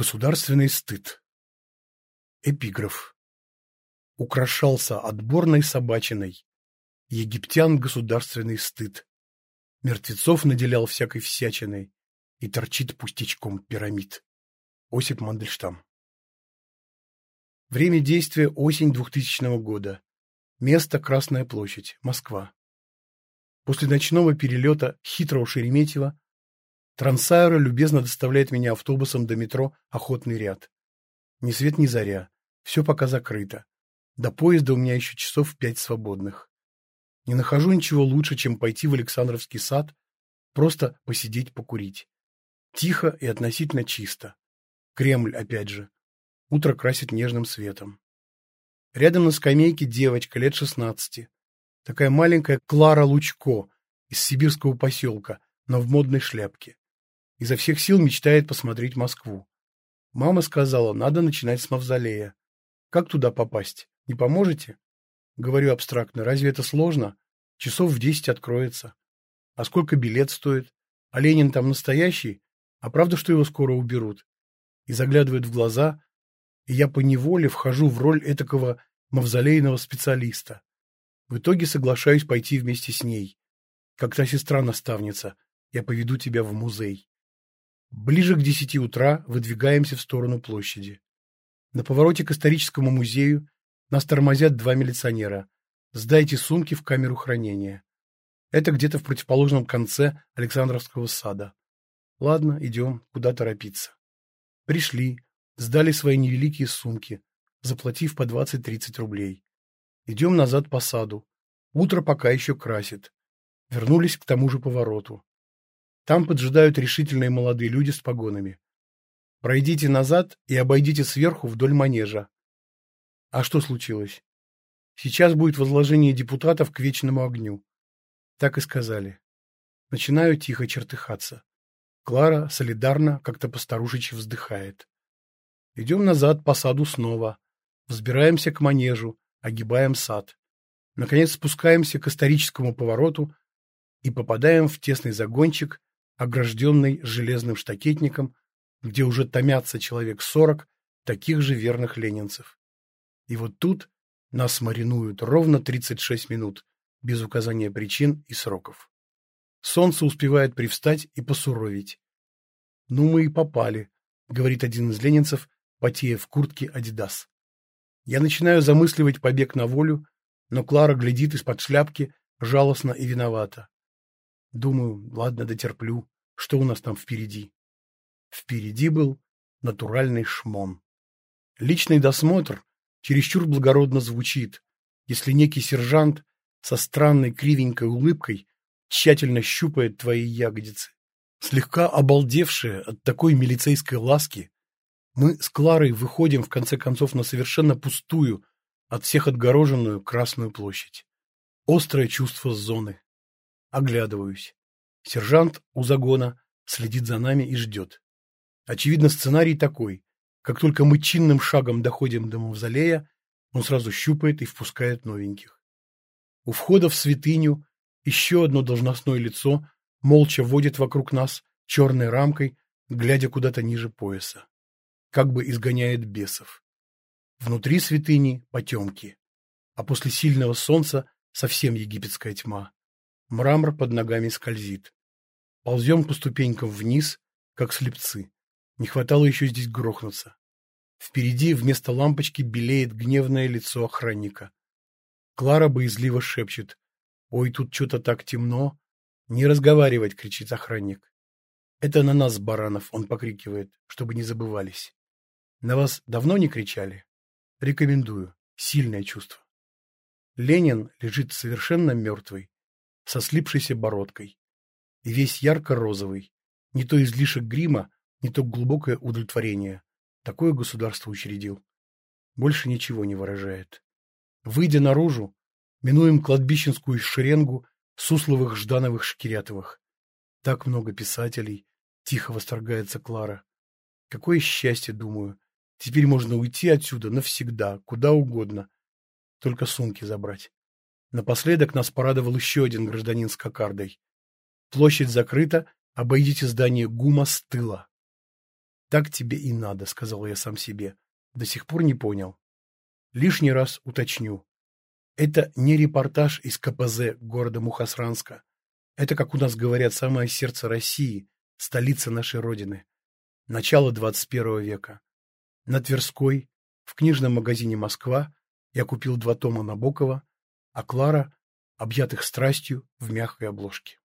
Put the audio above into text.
Государственный стыд. Эпиграф. Украшался отборной собачиной. Египтян государственный стыд. Мертвецов наделял всякой всячиной и торчит пустячком пирамид. Осип Мандельштам. Время действия осень 2000 года. Место Красная площадь, Москва. После ночного перелета хитрого Шереметьева Трансайра любезно доставляет меня автобусом до метро «Охотный ряд». Ни свет, ни заря. Все пока закрыто. До поезда у меня еще часов пять свободных. Не нахожу ничего лучше, чем пойти в Александровский сад, просто посидеть, покурить. Тихо и относительно чисто. Кремль, опять же. Утро красит нежным светом. Рядом на скамейке девочка лет шестнадцати. Такая маленькая Клара Лучко из сибирского поселка, но в модной шляпке. Изо всех сил мечтает посмотреть Москву. Мама сказала, надо начинать с мавзолея. Как туда попасть? Не поможете? Говорю абстрактно, разве это сложно? Часов в десять откроется. А сколько билет стоит? А Ленин там настоящий? А правда, что его скоро уберут? И заглядывает в глаза, и я поневоле вхожу в роль этакого мавзолейного специалиста. В итоге соглашаюсь пойти вместе с ней. Как та сестра-наставница, я поведу тебя в музей. Ближе к десяти утра выдвигаемся в сторону площади. На повороте к историческому музею нас тормозят два милиционера. Сдайте сумки в камеру хранения. Это где-то в противоположном конце Александровского сада. Ладно, идем, куда торопиться. Пришли, сдали свои невеликие сумки, заплатив по 20-30 рублей. Идем назад по саду. Утро пока еще красит. Вернулись к тому же повороту. Там поджидают решительные молодые люди с погонами. Пройдите назад и обойдите сверху вдоль манежа. А что случилось? Сейчас будет возложение депутатов к вечному огню. Так и сказали. Начинаю тихо чертыхаться. Клара солидарно как-то постарушечи вздыхает. Идем назад по саду снова. Взбираемся к манежу, огибаем сад. Наконец спускаемся к историческому повороту и попадаем в тесный загончик, огражденный железным штакетником, где уже томятся человек сорок таких же верных ленинцев. И вот тут нас маринуют ровно 36 минут, без указания причин и сроков. Солнце успевает привстать и посуровить. «Ну, мы и попали», — говорит один из ленинцев, потея в куртке «Адидас». Я начинаю замысливать побег на волю, но Клара глядит из-под шляпки жалостно и виновата. Думаю, ладно, дотерплю. Что у нас там впереди? Впереди был натуральный шмон. Личный досмотр чересчур благородно звучит, если некий сержант со странной кривенькой улыбкой тщательно щупает твои ягодицы. Слегка обалдевшие от такой милицейской ласки, мы с Кларой выходим в конце концов на совершенно пустую, от всех отгороженную Красную площадь. Острое чувство зоны. Оглядываюсь. Сержант у загона следит за нами и ждет. Очевидно, сценарий такой. Как только мы чинным шагом доходим до мавзолея, он сразу щупает и впускает новеньких. У входа в святыню еще одно должностное лицо молча водит вокруг нас черной рамкой, глядя куда-то ниже пояса. Как бы изгоняет бесов. Внутри святыни потемки, а после сильного солнца совсем египетская тьма. Мрамор под ногами скользит. Ползем по ступенькам вниз, как слепцы. Не хватало еще здесь грохнуться. Впереди вместо лампочки белеет гневное лицо охранника. Клара боязливо шепчет. «Ой, тут что-то так темно!» «Не разговаривать!» — кричит охранник. «Это на нас, баранов!» — он покрикивает, чтобы не забывались. «На вас давно не кричали?» «Рекомендую. Сильное чувство». Ленин лежит совершенно мертвый, со слипшейся бородкой. И весь ярко-розовый. Не то излишек грима, не то глубокое удовлетворение. Такое государство учредил. Больше ничего не выражает. Выйдя наружу, минуем кладбищенскую шеренгу Сусловых, Ждановых, Шкирятовых. Так много писателей, тихо восторгается Клара. Какое счастье, думаю. Теперь можно уйти отсюда навсегда, куда угодно. Только сумки забрать. Напоследок нас порадовал еще один гражданин с кокардой. Площадь закрыта, обойдите здание ГУМа с тыла. Так тебе и надо, сказал я сам себе. До сих пор не понял. Лишний раз уточню. Это не репортаж из КПЗ города Мухасранска. Это, как у нас говорят, самое сердце России, столица нашей Родины. Начало 21 века. На Тверской, в книжном магазине «Москва» я купил два тома Набокова, а Клара, объятых страстью, в мягкой обложке.